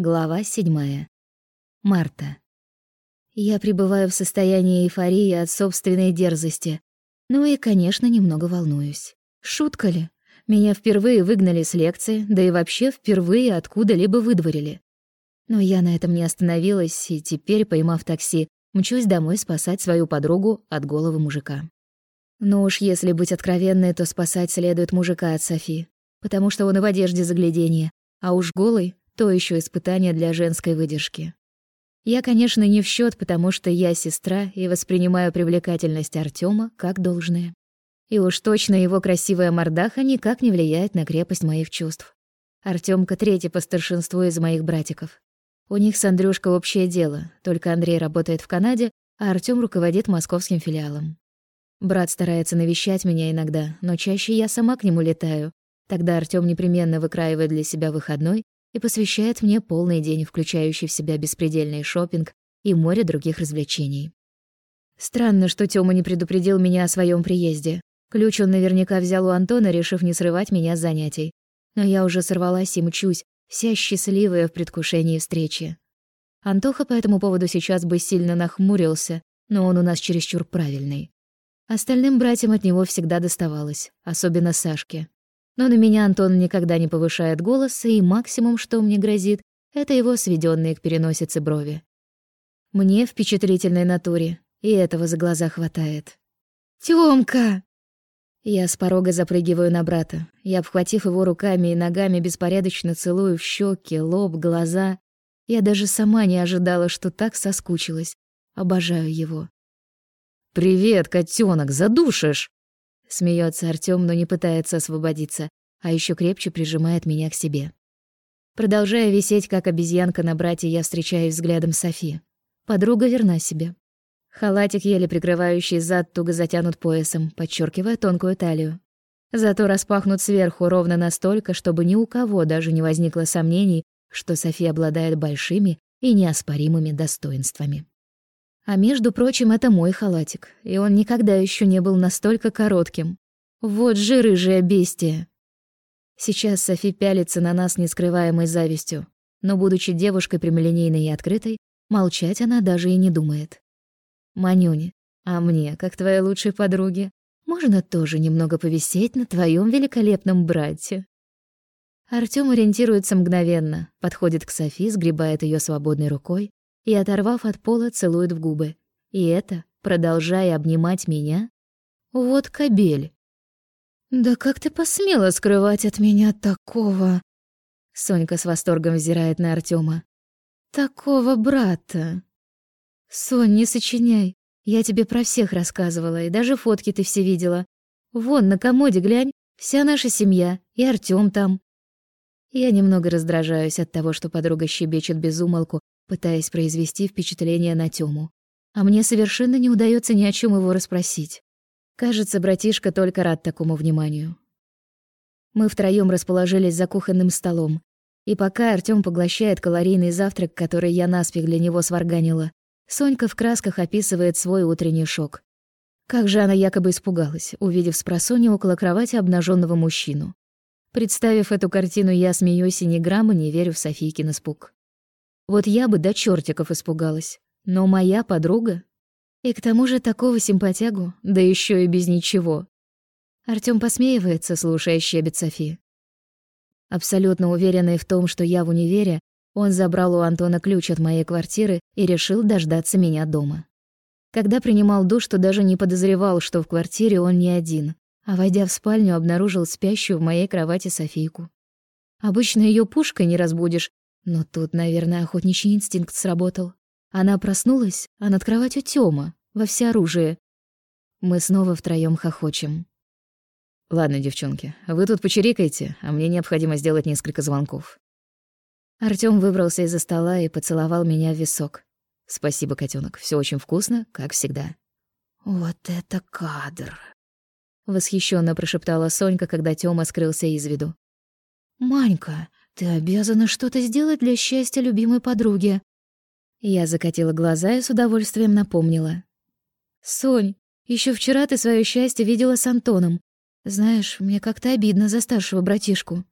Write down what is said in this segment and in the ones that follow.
Глава седьмая. Марта. Я пребываю в состоянии эйфории от собственной дерзости. Ну и, конечно, немного волнуюсь. Шутка ли? Меня впервые выгнали с лекции, да и вообще впервые откуда-либо выдворили. Но я на этом не остановилась, и теперь, поймав такси, мчусь домой спасать свою подругу от головы мужика. Но уж если быть откровенной, то спасать следует мужика от Софи, потому что он и в одежде загляденье, а уж голый то еще испытание для женской выдержки. Я, конечно, не в счет, потому что я сестра и воспринимаю привлекательность Артема как должное. И уж точно его красивая мордаха никак не влияет на крепость моих чувств. Артемка третий по старшинству из моих братиков. У них с Андрюшкой общее дело, только Андрей работает в Канаде, а Артём руководит московским филиалом. Брат старается навещать меня иногда, но чаще я сама к нему летаю. Тогда Артём непременно выкраивает для себя выходной и посвящает мне полный день, включающий в себя беспредельный шопинг и море других развлечений. Странно, что Тёма не предупредил меня о своем приезде. Ключ он наверняка взял у Антона, решив не срывать меня с занятий. Но я уже сорвалась и мчусь, вся счастливая в предвкушении встречи. Антоха по этому поводу сейчас бы сильно нахмурился, но он у нас чересчур правильный. Остальным братьям от него всегда доставалось, особенно Сашке. Но на меня Антон никогда не повышает голос, и максимум, что мне грозит, это его сведенные к переносице брови. Мне впечатлительной натуре, и этого за глаза хватает. «Тёмка!» Я с порога запрыгиваю на брата. Я, обхватив его руками и ногами, беспорядочно целую в щеки, лоб, глаза. Я даже сама не ожидала, что так соскучилась. Обожаю его. «Привет, котенок, задушишь!» Смеется Артём, но не пытается освободиться, а еще крепче прижимает меня к себе. Продолжая висеть, как обезьянка на брате, я встречаюсь взглядом Софи. Подруга верна себе. Халатик, еле прикрывающий зад, туго затянут поясом, подчеркивая тонкую талию. Зато распахнут сверху ровно настолько, чтобы ни у кого даже не возникло сомнений, что Софи обладает большими и неоспоримыми достоинствами. А между прочим, это мой халатик, и он никогда еще не был настолько коротким. Вот же рыжая бестия. Сейчас Софи пялится на нас нескрываемой завистью, но, будучи девушкой прямолинейной и открытой, молчать она даже и не думает. «Манюни, а мне, как твоей лучшей подруге, можно тоже немного повисеть на твоем великолепном брате?» Артём ориентируется мгновенно, подходит к Софи, сгребает ее свободной рукой и, оторвав от пола, целует в губы. И это, продолжая обнимать меня, вот кобель. «Да как ты посмела скрывать от меня такого?» Сонька с восторгом взирает на Артема. «Такого брата!» «Сонь, не сочиняй. Я тебе про всех рассказывала, и даже фотки ты все видела. Вон, на комоде глянь, вся наша семья, и Артём там». Я немного раздражаюсь от того, что подруга щебечет без умолку, пытаясь произвести впечатление на Тёму. А мне совершенно не удается ни о чем его расспросить. Кажется, братишка только рад такому вниманию. Мы втроем расположились за кухонным столом. И пока Артём поглощает калорийный завтрак, который я наспех для него сварганила, Сонька в красках описывает свой утренний шок. Как же она якобы испугалась, увидев с просони около кровати обнаженного мужчину. Представив эту картину, я смеюсь и ни грамма не верю в Софийкин испуг. Вот я бы до чертиков испугалась. Но моя подруга... И к тому же такого симпатягу, да еще и без ничего. Артём посмеивается, слушая щебет Софи. Абсолютно уверенный в том, что я в универе, он забрал у Антона ключ от моей квартиры и решил дождаться меня дома. Когда принимал душ, то даже не подозревал, что в квартире он не один, а войдя в спальню, обнаружил спящую в моей кровати Софийку. Обычно ее пушкой не разбудишь, но тут, наверное, охотничий инстинкт сработал. Она проснулась, а над кроватью Тёма, во всеоружие. Мы снова втроём хохочем. «Ладно, девчонки, вы тут почирикайте, а мне необходимо сделать несколько звонков». Артём выбрался из-за стола и поцеловал меня в висок. «Спасибо, котёнок, всё очень вкусно, как всегда». «Вот это кадр!» Восхищенно прошептала Сонька, когда Тёма скрылся из виду. «Манька, ты обязана что-то сделать для счастья любимой подруги. Я закатила глаза и с удовольствием напомнила. Сонь, еще вчера ты свое счастье видела с Антоном. Знаешь, мне как-то обидно за старшего братишку.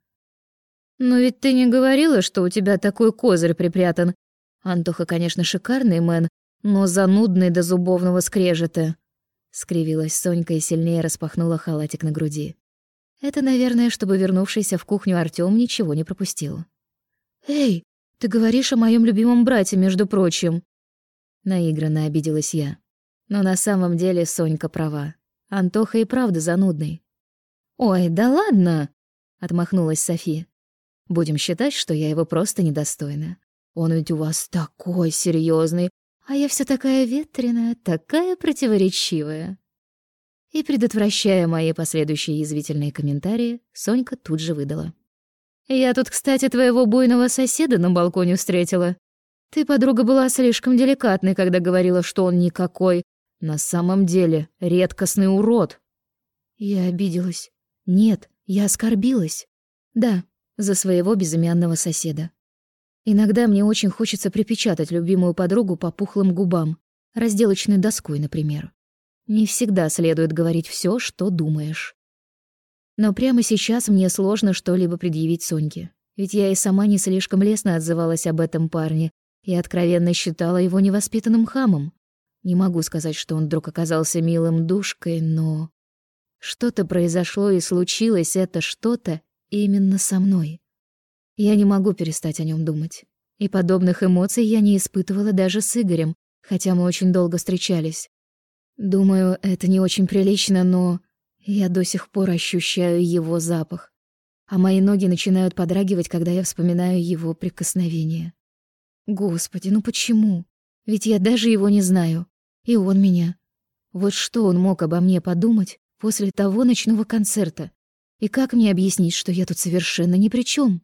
Но ведь ты не говорила, что у тебя такой козырь припрятан. Антоха, конечно, шикарный мэн, но занудный до зубовного скрежета. Скривилась Сонька и сильнее распахнула халатик на груди. Это, наверное, чтобы вернувшийся в кухню Артём ничего не пропустил. «Эй, ты говоришь о моем любимом брате, между прочим!» Наигранно обиделась я. Но на самом деле Сонька права. Антоха и правда занудный. «Ой, да ладно!» — отмахнулась София. Будем считать, что я его просто недостойна. Он ведь у вас такой серьезный, а я вся такая ветреная, такая противоречивая. И, предотвращая мои последующие язвительные комментарии, Сонька тут же выдала. «Я тут, кстати, твоего буйного соседа на балконе встретила. Ты, подруга, была слишком деликатной, когда говорила, что он никакой. На самом деле редкостный урод». Я обиделась. Нет, я оскорбилась. Да, за своего безымянного соседа. Иногда мне очень хочется припечатать любимую подругу по пухлым губам, разделочной доской, например. Не всегда следует говорить все, что думаешь. Но прямо сейчас мне сложно что-либо предъявить Соньке, ведь я и сама не слишком лестно отзывалась об этом парне и откровенно считала его невоспитанным хамом. Не могу сказать, что он вдруг оказался милым душкой, но... Что-то произошло и случилось это что-то именно со мной. Я не могу перестать о нем думать. И подобных эмоций я не испытывала даже с Игорем, хотя мы очень долго встречались. Думаю, это не очень прилично, но я до сих пор ощущаю его запах. А мои ноги начинают подрагивать, когда я вспоминаю его прикосновение. Господи, ну почему? Ведь я даже его не знаю. И он меня. Вот что он мог обо мне подумать после того ночного концерта? И как мне объяснить, что я тут совершенно ни при чем?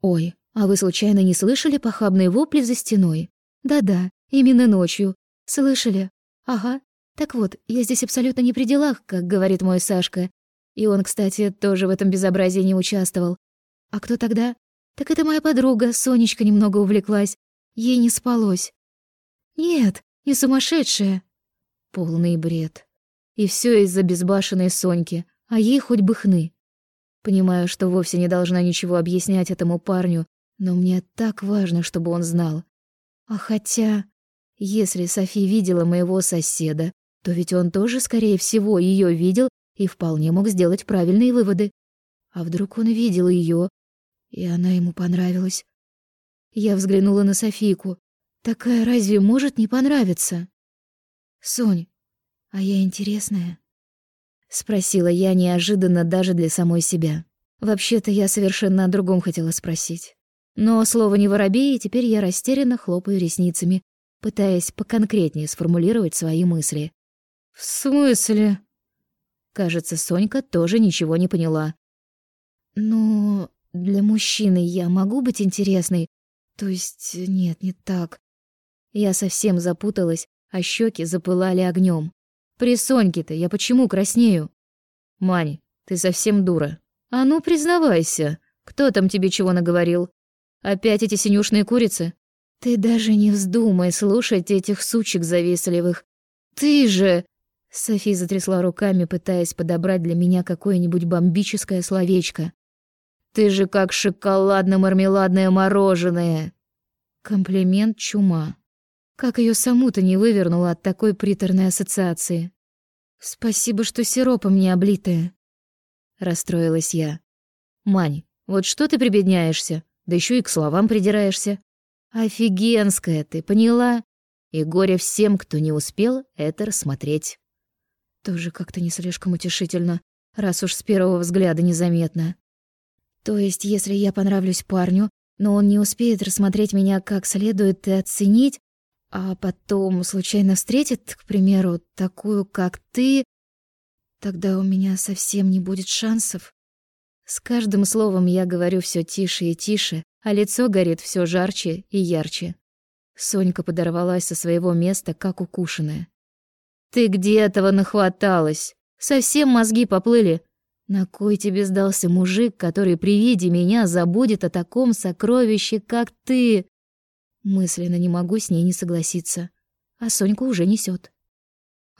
Ой, а вы случайно не слышали похабные вопли за стеной? Да-да, именно ночью. Слышали? Ага. Так вот, я здесь абсолютно не при делах, как говорит мой Сашка. И он, кстати, тоже в этом безобразии не участвовал. А кто тогда? Так это моя подруга, Сонечка немного увлеклась. Ей не спалось. Нет, не сумасшедшая. Полный бред. И все из-за безбашенной Соньки а ей хоть бы хны. Понимаю, что вовсе не должна ничего объяснять этому парню, но мне так важно, чтобы он знал. А хотя, если Софи видела моего соседа, то ведь он тоже, скорее всего, ее видел и вполне мог сделать правильные выводы. А вдруг он видел ее, и она ему понравилась? Я взглянула на Софийку. Такая разве может не понравиться? Сонь, а я интересная? Спросила я неожиданно даже для самой себя. Вообще-то я совершенно о другом хотела спросить. Но слово не воробей, и теперь я растерянно хлопаю ресницами, пытаясь поконкретнее сформулировать свои мысли. «В смысле?» Кажется, Сонька тоже ничего не поняла. «Ну, для мужчины я могу быть интересной? То есть, нет, не так. Я совсем запуталась, а щеки запылали огнем. При Соньке-то я почему краснею? Мани, ты совсем дура. А ну, признавайся, кто там тебе чего наговорил? Опять эти синюшные курицы? Ты даже не вздумай слушать этих сучек завистливых. Ты же... Софи затрясла руками, пытаясь подобрать для меня какое-нибудь бомбическое словечко. Ты же как шоколадно-мармеладное мороженое. Комплимент чума. Как ее саму-то не вывернула от такой приторной ассоциации. Спасибо, что сиропом не облитая. Расстроилась я. Мань, вот что ты прибедняешься? Да еще и к словам придираешься. Офигенская ты, поняла? И горе всем, кто не успел это рассмотреть. Тоже как-то не слишком утешительно, раз уж с первого взгляда незаметно. То есть, если я понравлюсь парню, но он не успеет рассмотреть меня как следует и оценить, а потом случайно встретит, к примеру, такую, как ты, тогда у меня совсем не будет шансов. С каждым словом я говорю все тише и тише, а лицо горит все жарче и ярче. Сонька подорвалась со своего места, как укушенная. «Ты где этого нахваталась? Совсем мозги поплыли. На кой тебе сдался мужик, который при виде меня забудет о таком сокровище, как ты?» Мысленно не могу с ней не согласиться. А Соньку уже несет.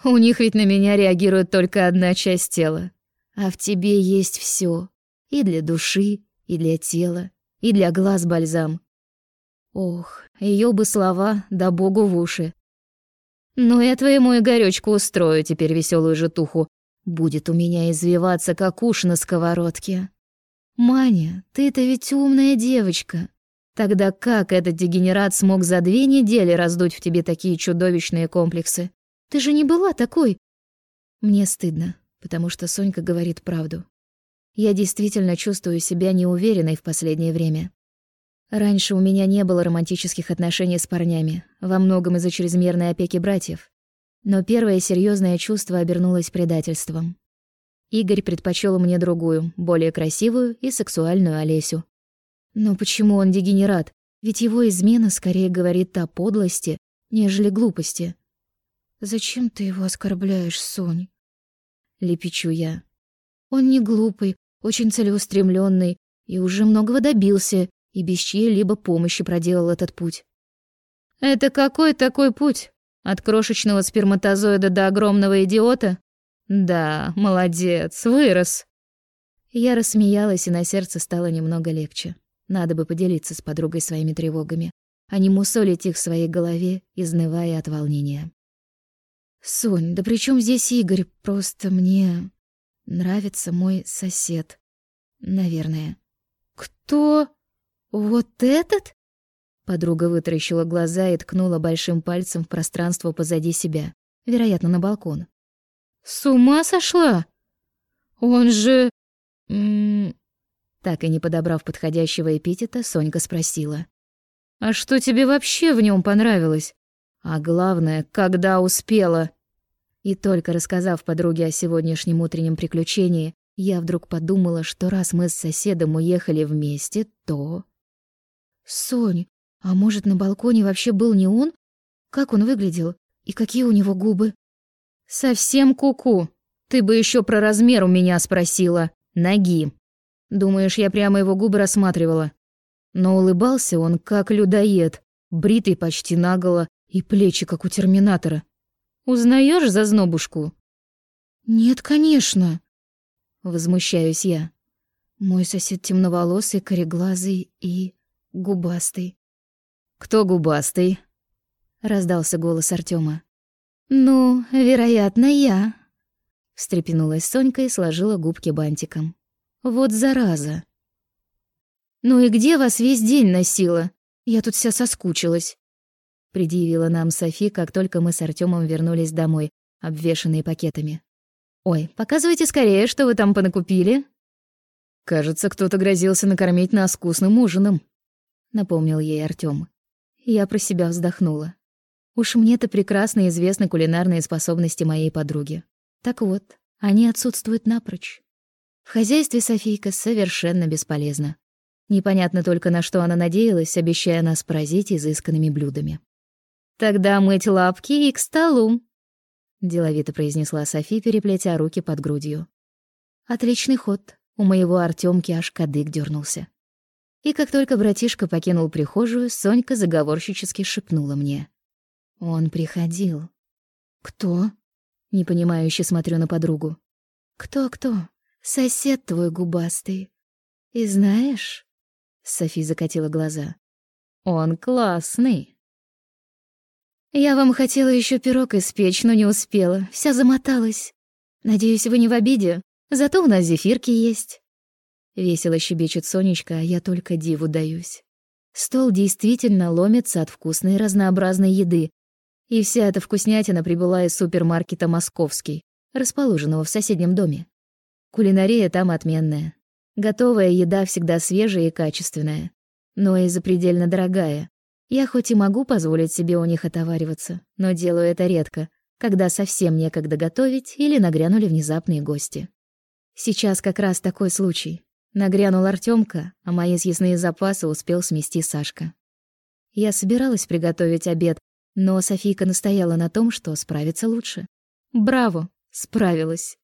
У них ведь на меня реагирует только одна часть тела. А в тебе есть все, И для души, и для тела, и для глаз бальзам. Ох, ее бы слова, да богу в уши. Ну, я твоему Игорёчку устрою теперь веселую житуху. Будет у меня извиваться, как уж на сковородке. Маня, ты-то ведь умная девочка. Тогда как этот дегенерат смог за две недели раздуть в тебе такие чудовищные комплексы? Ты же не была такой. Мне стыдно, потому что Сонька говорит правду. Я действительно чувствую себя неуверенной в последнее время. Раньше у меня не было романтических отношений с парнями, во многом из-за чрезмерной опеки братьев. Но первое серьезное чувство обернулось предательством. Игорь предпочел мне другую, более красивую и сексуальную Олесю. Но почему он дегенерат? Ведь его измена скорее говорит о подлости, нежели глупости. «Зачем ты его оскорбляешь, Сонь?» Лепечу я. «Он не глупый, очень целеустремленный и уже многого добился, и без чьей-либо помощи проделал этот путь. Это какой такой путь? От крошечного сперматозоида до огромного идиота? Да, молодец, вырос. Я рассмеялась, и на сердце стало немного легче. Надо бы поделиться с подругой своими тревогами, а не мусолить их в своей голове, изнывая от волнения. «Сонь, да при чем здесь Игорь? Просто мне нравится мой сосед. Наверное». «Кто?» «Вот этот?» Подруга вытаращила глаза и ткнула большим пальцем в пространство позади себя, вероятно, на балкон. «С ума сошла? Он же...» М -м Так и не подобрав подходящего эпитета, Сонька спросила. «А что тебе вообще в нем понравилось? А главное, когда успела?» И только рассказав подруге о сегодняшнем утреннем приключении, я вдруг подумала, что раз мы с соседом уехали вместе, то... «Сонь, а может, на балконе вообще был не он? Как он выглядел? И какие у него губы?» «Совсем куку. -ку. Ты бы еще про размер у меня спросила. Ноги. Думаешь, я прямо его губы рассматривала?» Но улыбался он, как людоед, бритый почти наголо и плечи, как у терминатора. Узнаешь зазнобушку?» «Нет, конечно», — возмущаюсь я. Мой сосед темноволосый, кореглазый и губастый. «Кто губастый?» — раздался голос Артема. «Ну, вероятно, я», — встрепенулась Сонька и сложила губки бантиком. «Вот зараза!» «Ну и где вас весь день носила? Я тут вся соскучилась», — предъявила нам Софи, как только мы с Артемом вернулись домой, обвешанные пакетами. «Ой, показывайте скорее, что вы там понакупили». «Кажется, кто-то грозился накормить нас вкусным ужином», напомнил ей Артём. Я про себя вздохнула. Уж мне-то прекрасно известны кулинарные способности моей подруги. Так вот, они отсутствуют напрочь. В хозяйстве Софийка совершенно бесполезна. Непонятно только, на что она надеялась, обещая нас поразить изысканными блюдами. «Тогда мыть лапки и к столу», — деловито произнесла Софи, переплетя руки под грудью. Отличный ход. У моего Артёмки аж кадык дернулся. И как только братишка покинул прихожую, Сонька заговорщически шепнула мне. «Он приходил». «Кто?» Непонимающе смотрю на подругу. «Кто-кто? Сосед твой губастый. И знаешь...» Софи закатила глаза. «Он классный». «Я вам хотела еще пирог испечь, но не успела. Вся замоталась. Надеюсь, вы не в обиде. Зато у нас зефирки есть». Весело щебечет Сонечка, а я только диву даюсь. Стол действительно ломится от вкусной разнообразной еды. И вся эта вкуснятина прибыла из супермаркета «Московский», расположенного в соседнем доме. Кулинария там отменная. Готовая еда всегда свежая и качественная. Но и запредельно дорогая. Я хоть и могу позволить себе у них отовариваться, но делаю это редко, когда совсем некогда готовить или нагрянули внезапные гости. Сейчас как раз такой случай. Нагрянул Артёмка, а мои съестные запасы успел смести Сашка. Я собиралась приготовить обед, но Софийка настояла на том, что справится лучше. Браво, справилась.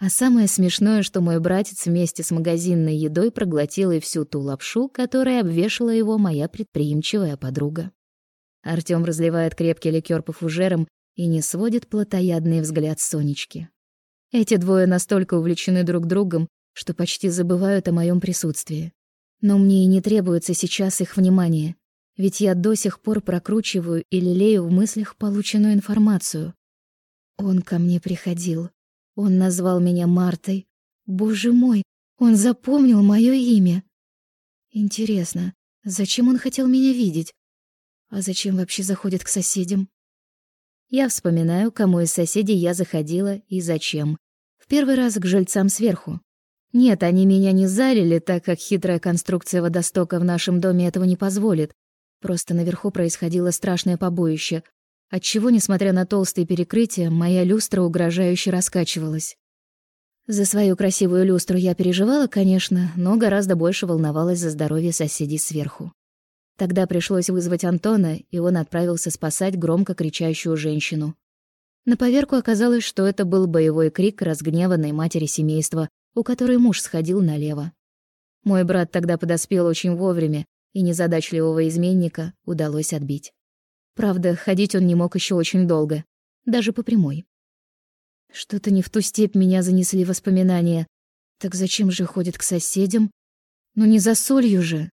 А самое смешное, что мой братец вместе с магазинной едой проглотил и всю ту лапшу, которой обвешала его моя предприимчивая подруга. Артём разливает крепкий ликёр по фужерам и не сводит плотоядный взгляд Сонечки. Эти двое настолько увлечены друг другом, что почти забывают о моем присутствии. Но мне и не требуется сейчас их внимание, ведь я до сих пор прокручиваю и лелею в мыслях полученную информацию. Он ко мне приходил. Он назвал меня Мартой. Боже мой, он запомнил мое имя. Интересно, зачем он хотел меня видеть? А зачем вообще заходит к соседям? Я вспоминаю, кому из соседей я заходила и зачем. В первый раз к жильцам сверху. Нет, они меня не залили, так как хитрая конструкция водостока в нашем доме этого не позволит. Просто наверху происходило страшное побоище, отчего, несмотря на толстые перекрытия, моя люстра угрожающе раскачивалась. За свою красивую люстру я переживала, конечно, но гораздо больше волновалась за здоровье соседей сверху. Тогда пришлось вызвать Антона, и он отправился спасать громко кричащую женщину. На поверку оказалось, что это был боевой крик разгневанной матери семейства, у которой муж сходил налево. Мой брат тогда подоспел очень вовремя, и незадачливого изменника удалось отбить. Правда, ходить он не мог еще очень долго, даже по прямой. Что-то не в ту степь меня занесли воспоминания. Так зачем же ходит к соседям? Ну не за солью же.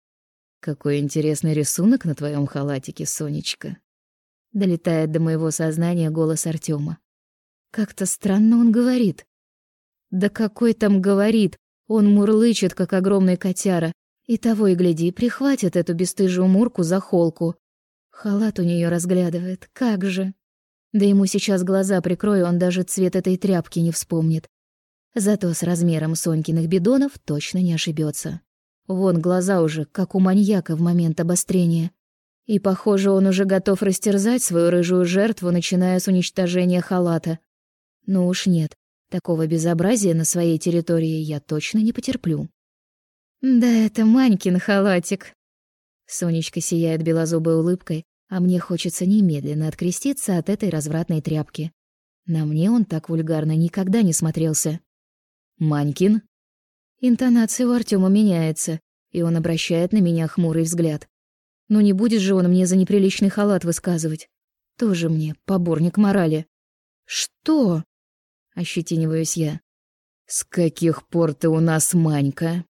Какой интересный рисунок на твоем халатике, Сонечка. Долетает до моего сознания голос Артема. Как-то странно он говорит. Да какой там говорит? Он мурлычет, как огромный котяра, и того и гляди, прихватит эту бесстыжую мурку за холку. Халат у нее разглядывает, как же. Да ему сейчас глаза прикрою, он даже цвет этой тряпки не вспомнит. Зато с размером Сонькиных бидонов точно не ошибется. Вон глаза уже, как у маньяка в момент обострения. И, похоже, он уже готов растерзать свою рыжую жертву, начиная с уничтожения халата. Ну уж нет, такого безобразия на своей территории я точно не потерплю. Да это Манькин халатик. Сонечка сияет белозубой улыбкой, а мне хочется немедленно откреститься от этой развратной тряпки. На мне он так вульгарно никогда не смотрелся. «Манькин?» Интонация у Артёма меняется, и он обращает на меня хмурый взгляд. Но не будет же он мне за неприличный халат высказывать. Тоже мне поборник морали. «Что?» — ощетиниваюсь я. «С каких пор ты у нас Манька?»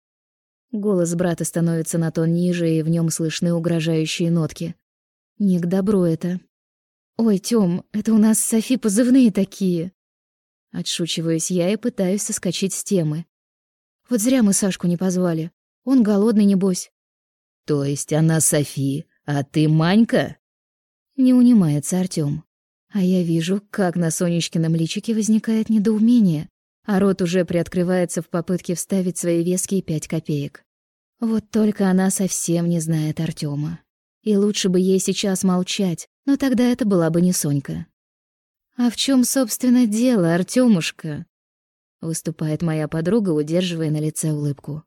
Голос брата становится на тон ниже, и в нем слышны угрожающие нотки. Не к добру это. Ой, Тём, это у нас Софи позывные такие. Отшучиваюсь я и пытаюсь соскочить с темы. Вот зря мы Сашку не позвали. Он голодный, небось. То есть она Софи, а ты Манька? Не унимается Артём. А я вижу, как на Сонечкином личике возникает недоумение, а рот уже приоткрывается в попытке вставить свои веские пять копеек. Вот только она совсем не знает Артёма. И лучше бы ей сейчас молчать, но тогда это была бы не Сонька. «А в чем, собственно, дело, Артёмушка?» Выступает моя подруга, удерживая на лице улыбку.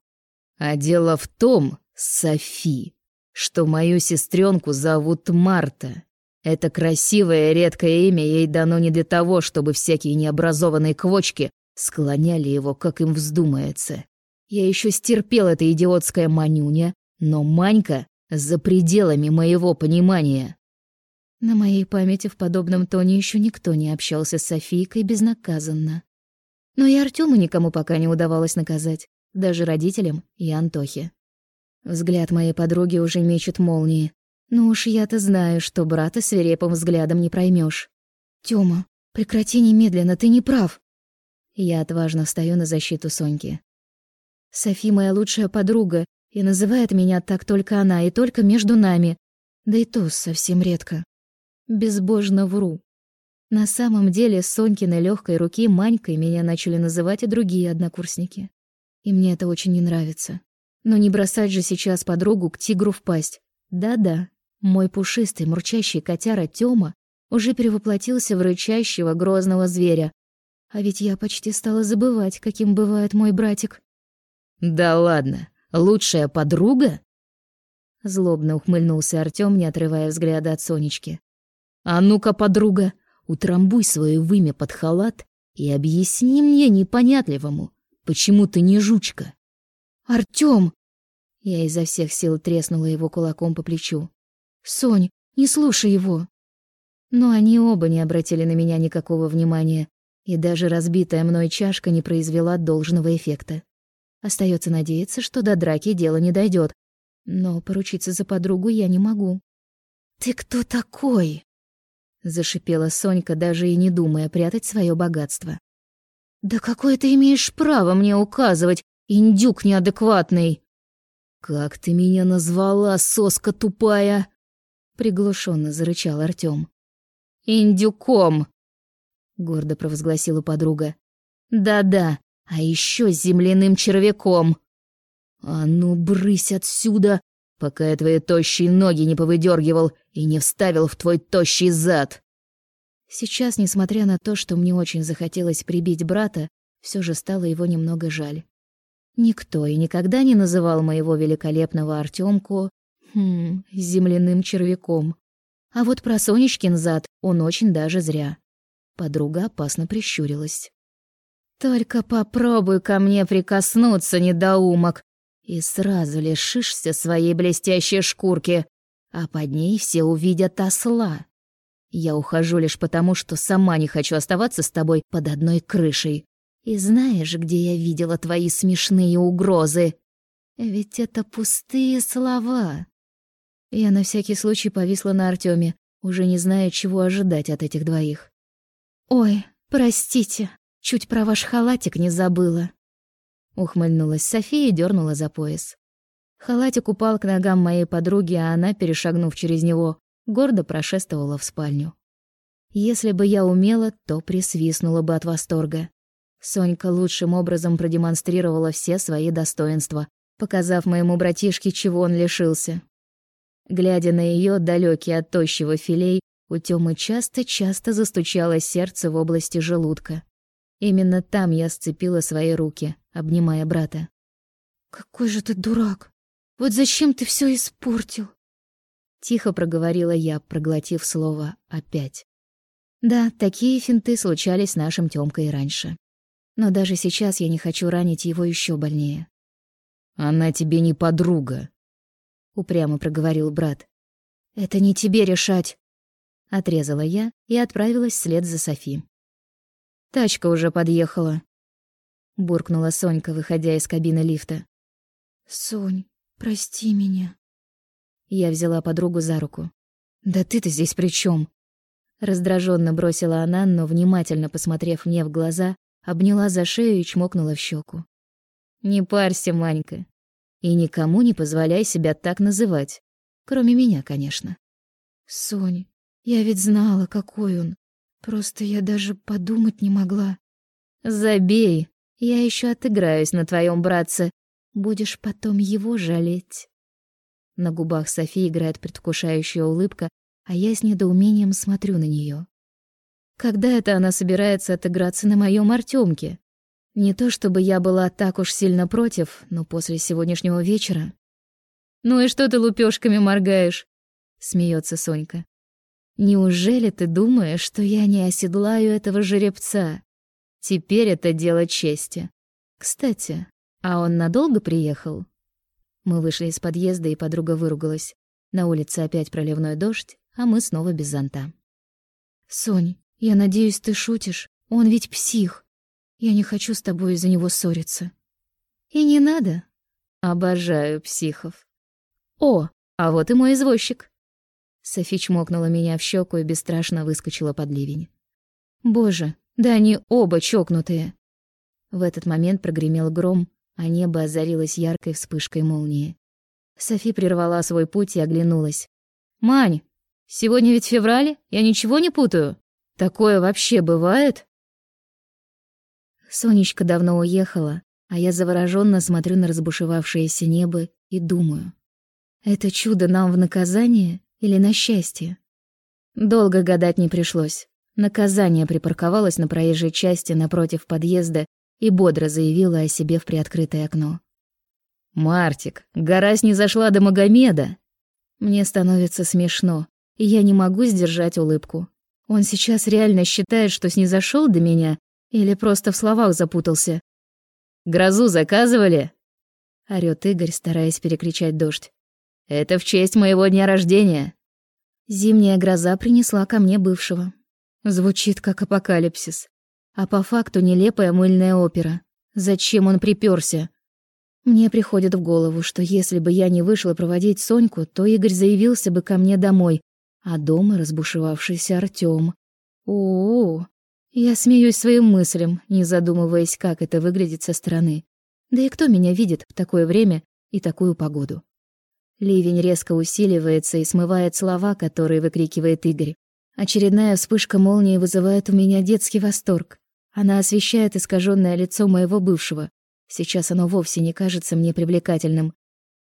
«А дело в том, Софи, что мою сестренку зовут Марта. Это красивое редкое имя ей дано не для того, чтобы всякие необразованные квочки склоняли его, как им вздумается. Я еще стерпел это идиотское манюня, но Манька за пределами моего понимания. На моей памяти в подобном тоне еще никто не общался с Софийкой безнаказанно. Но и Артёму никому пока не удавалось наказать, даже родителям и Антохе. Взгляд моей подруги уже мечет молнии. Ну уж я-то знаю, что брата свирепым взглядом не проймешь. Тёма, прекрати немедленно, ты не прав. Я отважно встаю на защиту Соньки. Софи моя лучшая подруга, и называет меня так только она и только между нами. Да и то совсем редко. Безбожно вру. На самом деле, с Сонькиной легкой руки Манькой меня начали называть и другие однокурсники. И мне это очень не нравится. Но не бросать же сейчас подругу к тигру в пасть. Да-да, мой пушистый, мурчащий котяра Тёма уже перевоплотился в рычащего грозного зверя. А ведь я почти стала забывать, каким бывает мой братик. «Да ладно, Лучшая подруга? Злобно ухмыльнулся Артём, не отрывая взгляда от Сонечки. А ну-ка, подруга, утрамбуй своё вымя под халат и объясни мне непонятливому, почему ты не жучка. Артём! Я изо всех сил треснула его кулаком по плечу. Сонь, не слушай его. Но они оба не обратили на меня никакого внимания, и даже разбитая мной чашка не произвела должного эффекта. Остается надеяться, что до драки дело не дойдет. Но поручиться за подругу я не могу. «Ты кто такой?» Зашипела Сонька, даже и не думая прятать свое богатство. «Да какое ты имеешь право мне указывать, индюк неадекватный!» «Как ты меня назвала, соска тупая?» Приглушенно зарычал Артём. «Индюком!» Гордо провозгласила подруга. «Да-да, а еще земляным червяком!» «А ну, брысь отсюда, пока я твои тощие ноги не повыдергивал и не вставил в твой тощий зад!» Сейчас, несмотря на то, что мне очень захотелось прибить брата, все же стало его немного жаль. Никто и никогда не называл моего великолепного Артемку хм, земляным червяком. А вот про Сонечкин зад он очень даже зря. Подруга опасно прищурилась. «Только попробуй ко мне прикоснуться, недоумок, и сразу лишишься своей блестящей шкурки, а под ней все увидят осла». Я ухожу лишь потому, что сама не хочу оставаться с тобой под одной крышей. И знаешь, где я видела твои смешные угрозы? Ведь это пустые слова. Я на всякий случай повисла на Артёме, уже не зная, чего ожидать от этих двоих. «Ой, простите, чуть про ваш халатик не забыла». Ухмыльнулась София и дернула за пояс. Халатик упал к ногам моей подруги, а она, перешагнув через него, гордо прошествовала в спальню. Если бы я умела, то присвистнула бы от восторга. Сонька лучшим образом продемонстрировала все свои достоинства, показав моему братишке, чего он лишился. Глядя на ее далекий от тощего филей, у Тёмы часто-часто застучало сердце в области желудка. Именно там я сцепила свои руки, обнимая брата. «Какой же ты дурак! Вот зачем ты все испортил?» Тихо проговорила я, проглотив слово «опять». Да, такие финты случались с нашим Тёмкой и раньше. Но даже сейчас я не хочу ранить его еще больнее. «Она тебе не подруга», — упрямо проговорил брат. «Это не тебе решать», — отрезала я и отправилась вслед за Софи. «Тачка уже подъехала», — буркнула Сонька, выходя из кабины лифта. «Сонь, прости меня», я взяла подругу за руку. «Да ты-то здесь при чем? Раздраженно бросила она, но, внимательно посмотрев мне в глаза, обняла за шею и чмокнула в щеку. «Не парься, Манька. И никому не позволяй себя так называть. Кроме меня, конечно». «Сонь, я ведь знала, какой он. Просто я даже подумать не могла». «Забей, я еще отыграюсь на твоем братце. Будешь потом его жалеть». На губах Софии играет предвкушающая улыбка, а я с недоумением смотрю на нее. Когда это она собирается отыграться на моем Артемке? Не то чтобы я была так уж сильно против, но после сегодняшнего вечера... «Ну и что ты лупёшками моргаешь?» — смеется Сонька. «Неужели ты думаешь, что я не оседлаю этого жеребца? Теперь это дело чести. Кстати, а он надолго приехал?» Мы вышли из подъезда, и подруга выругалась. На улице опять проливной дождь, а мы снова без зонта. «Сонь, я надеюсь, ты шутишь? Он ведь псих. Я не хочу с тобой из-за него ссориться». «И не надо. Обожаю психов». «О, а вот и мой извозчик». Софи чмокнула меня в щеку и бесстрашно выскочила под ливень. «Боже, да они оба чокнутые!» В этот момент прогремел гром, а небо озарилось яркой вспышкой молнии. Софи прервала свой путь и оглянулась. «Мань, сегодня ведь февраль, я ничего не путаю? Такое вообще бывает?» Сонечка давно уехала, а я завороженно смотрю на разбушевавшееся небо и думаю. Это чудо нам в наказание или на счастье? Долго гадать не пришлось. Наказание припарковалось на проезжей части напротив подъезда и бодро заявила о себе в приоткрытое окно. «Мартик, гора снизошла до Магомеда!» Мне становится смешно, и я не могу сдержать улыбку. Он сейчас реально считает, что снизошел до меня, или просто в словах запутался. «Грозу заказывали?» — орёт Игорь, стараясь перекричать дождь. «Это в честь моего дня рождения!» Зимняя гроза принесла ко мне бывшего. Звучит как апокалипсис. А по факту нелепая мыльная опера. Зачем он припёрся? Мне приходит в голову, что если бы я не вышла проводить Соньку, то Игорь заявился бы ко мне домой, а дома разбушевавшийся Артём. О, я смеюсь своим мыслям, не задумываясь, как это выглядит со стороны. Да и кто меня видит в такое время и такую погоду? Ливень резко усиливается и смывает слова, которые выкрикивает Игорь. Очередная вспышка молнии вызывает у меня детский восторг. Она освещает искаженное лицо моего бывшего. Сейчас оно вовсе не кажется мне привлекательным.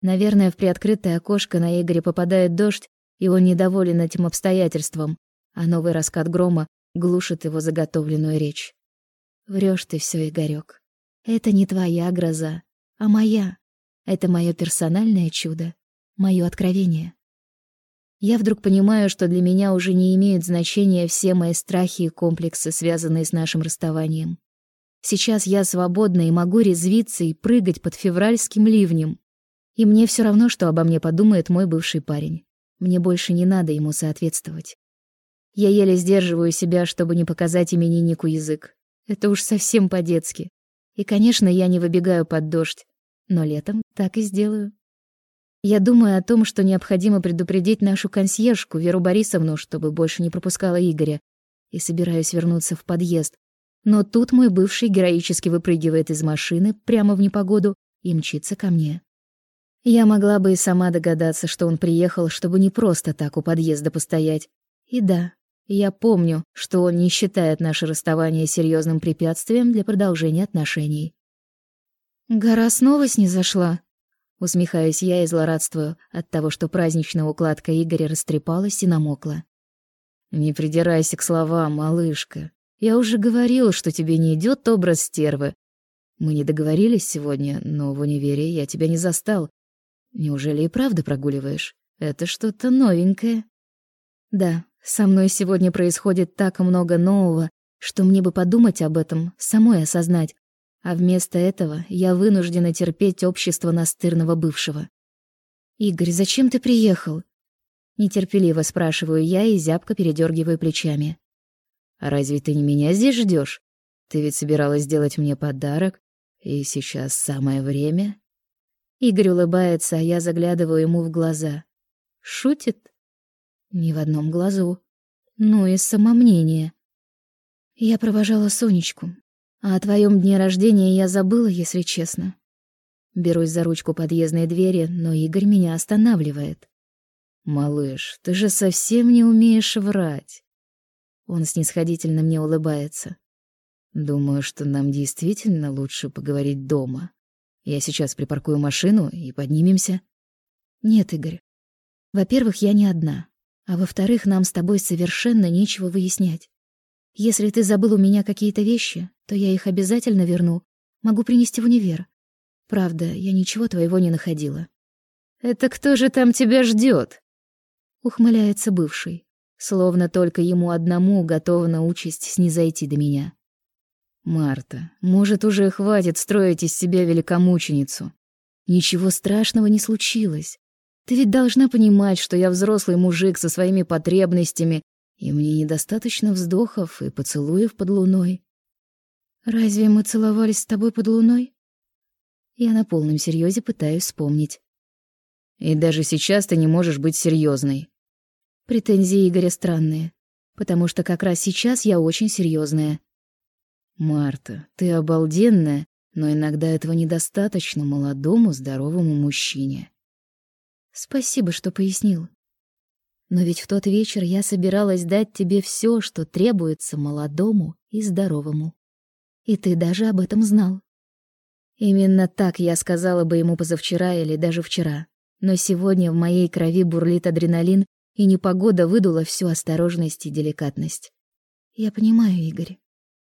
Наверное, в приоткрытое окошко на Игоря попадает дождь, и он недоволен этим обстоятельством, а новый раскат грома глушит его заготовленную речь. Врешь ты все, Игорёк. Это не твоя гроза, а моя. Это мое персональное чудо моё откровение. Я вдруг понимаю, что для меня уже не имеют значения все мои страхи и комплексы, связанные с нашим расставанием. Сейчас я свободна и могу резвиться и прыгать под февральским ливнем. И мне все равно, что обо мне подумает мой бывший парень. Мне больше не надо ему соответствовать. Я еле сдерживаю себя, чтобы не показать имениннику язык. Это уж совсем по-детски. И, конечно, я не выбегаю под дождь, но летом так и сделаю. Я думаю о том, что необходимо предупредить нашу консьержку Веру Борисовну, чтобы больше не пропускала Игоря, и собираюсь вернуться в подъезд. Но тут мой бывший героически выпрыгивает из машины прямо в непогоду и мчится ко мне. Я могла бы и сама догадаться, что он приехал, чтобы не просто так у подъезда постоять. И да, я помню, что он не считает наше расставание серьезным препятствием для продолжения отношений. Гора снова снизошла, Усмехаюсь я и злорадствую от того, что праздничная укладка Игоря растрепалась и намокла. «Не придирайся к словам, малышка. Я уже говорила, что тебе не идет образ стервы. Мы не договорились сегодня, но в универе я тебя не застал. Неужели и правда прогуливаешь? Это что-то новенькое». «Да, со мной сегодня происходит так много нового, что мне бы подумать об этом, самой осознать, а вместо этого я вынуждена терпеть общество настырного бывшего. «Игорь, зачем ты приехал?» Нетерпеливо спрашиваю я и зябко передергиваю плечами. «А разве ты не меня здесь ждешь? Ты ведь собиралась сделать мне подарок, и сейчас самое время?» Игорь улыбается, а я заглядываю ему в глаза. Шутит? Ни в одном глазу. Ну и самомнение. Я провожала Сонечку. А о твоем дне рождения я забыла, если честно. Берусь за ручку подъездной двери, но Игорь меня останавливает. «Малыш, ты же совсем не умеешь врать». Он снисходительно мне улыбается. «Думаю, что нам действительно лучше поговорить дома. Я сейчас припаркую машину и поднимемся». «Нет, Игорь. Во-первых, я не одна. А во-вторых, нам с тобой совершенно нечего выяснять. Если ты забыл у меня какие-то вещи, то я их обязательно верну. Могу принести в универ. Правда, я ничего твоего не находила. Это кто же там тебя ждет? Ухмыляется бывший, словно только ему одному готова на участь снизойти до меня. Марта, может, уже хватит строить из себя великомученицу. Ничего страшного не случилось. Ты ведь должна понимать, что я взрослый мужик со своими потребностями и мне недостаточно вздохов и поцелуев под луной. Разве мы целовались с тобой под луной? Я на полном серьезе пытаюсь вспомнить. И даже сейчас ты не можешь быть серьезной. Претензии Игоря странные, потому что как раз сейчас я очень серьезная. Марта, ты обалденная, но иногда этого недостаточно молодому, здоровому мужчине. Спасибо, что пояснил. Но ведь в тот вечер я собиралась дать тебе все, что требуется молодому и здоровому. И ты даже об этом знал. Именно так я сказала бы ему позавчера или даже вчера. Но сегодня в моей крови бурлит адреналин, и непогода выдула всю осторожность и деликатность. Я понимаю, Игорь.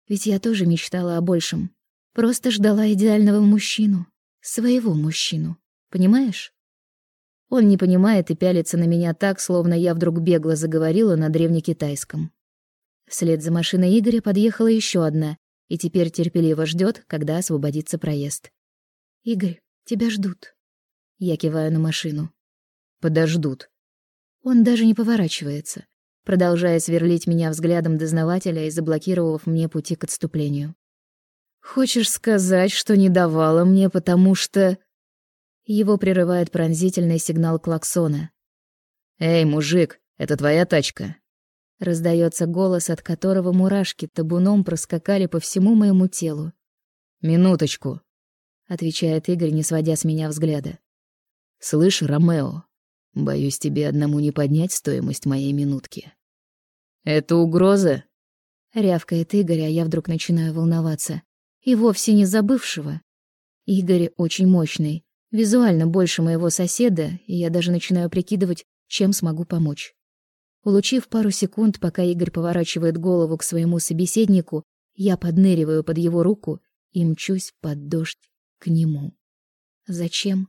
Ведь я тоже мечтала о большем. Просто ждала идеального мужчину. Своего мужчину. Понимаешь? Он не понимает и пялится на меня так, словно я вдруг бегло заговорила на древнекитайском. Вслед за машиной Игоря подъехала еще одна, и теперь терпеливо ждет, когда освободится проезд. «Игорь, тебя ждут». Я киваю на машину. «Подождут». Он даже не поворачивается, продолжая сверлить меня взглядом дознавателя и заблокировав мне пути к отступлению. «Хочешь сказать, что не давала мне, потому что...» Его прерывает пронзительный сигнал клаксона. «Эй, мужик, это твоя тачка?» Раздается голос, от которого мурашки табуном проскакали по всему моему телу. «Минуточку», — отвечает Игорь, не сводя с меня взгляда. «Слышь, Ромео, боюсь тебе одному не поднять стоимость моей минутки». «Это угроза?» — рявкает Игорь, а я вдруг начинаю волноваться. И вовсе не забывшего. Игорь очень мощный, визуально больше моего соседа, и я даже начинаю прикидывать, чем смогу помочь. Улучив пару секунд, пока Игорь поворачивает голову к своему собеседнику, я подныриваю под его руку и мчусь под дождь к нему. Зачем?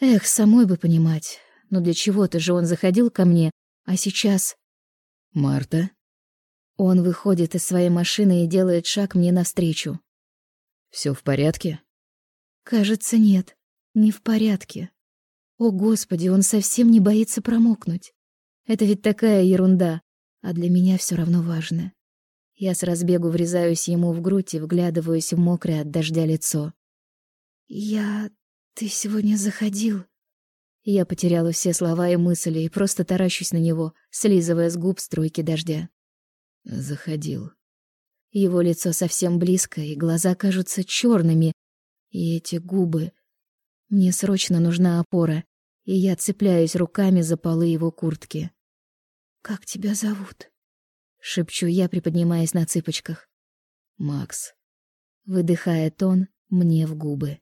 Эх, самой бы понимать. Но для чего-то же он заходил ко мне, а сейчас... «Марта?» Он выходит из своей машины и делает шаг мне навстречу. Все в порядке?» «Кажется, нет, не в порядке. О, Господи, он совсем не боится промокнуть. Это ведь такая ерунда, а для меня все равно важно. Я с разбегу врезаюсь ему в грудь и вглядываюсь в мокрое от дождя лицо. «Я... ты сегодня заходил?» Я потеряла все слова и мысли и просто таращусь на него, слизывая с губ струйки дождя. Заходил. Его лицо совсем близко, и глаза кажутся черными, и эти губы. Мне срочно нужна опора, и я цепляюсь руками за полы его куртки. «Как тебя зовут?» — шепчу я, приподнимаясь на цыпочках. «Макс», — выдыхает он мне в губы.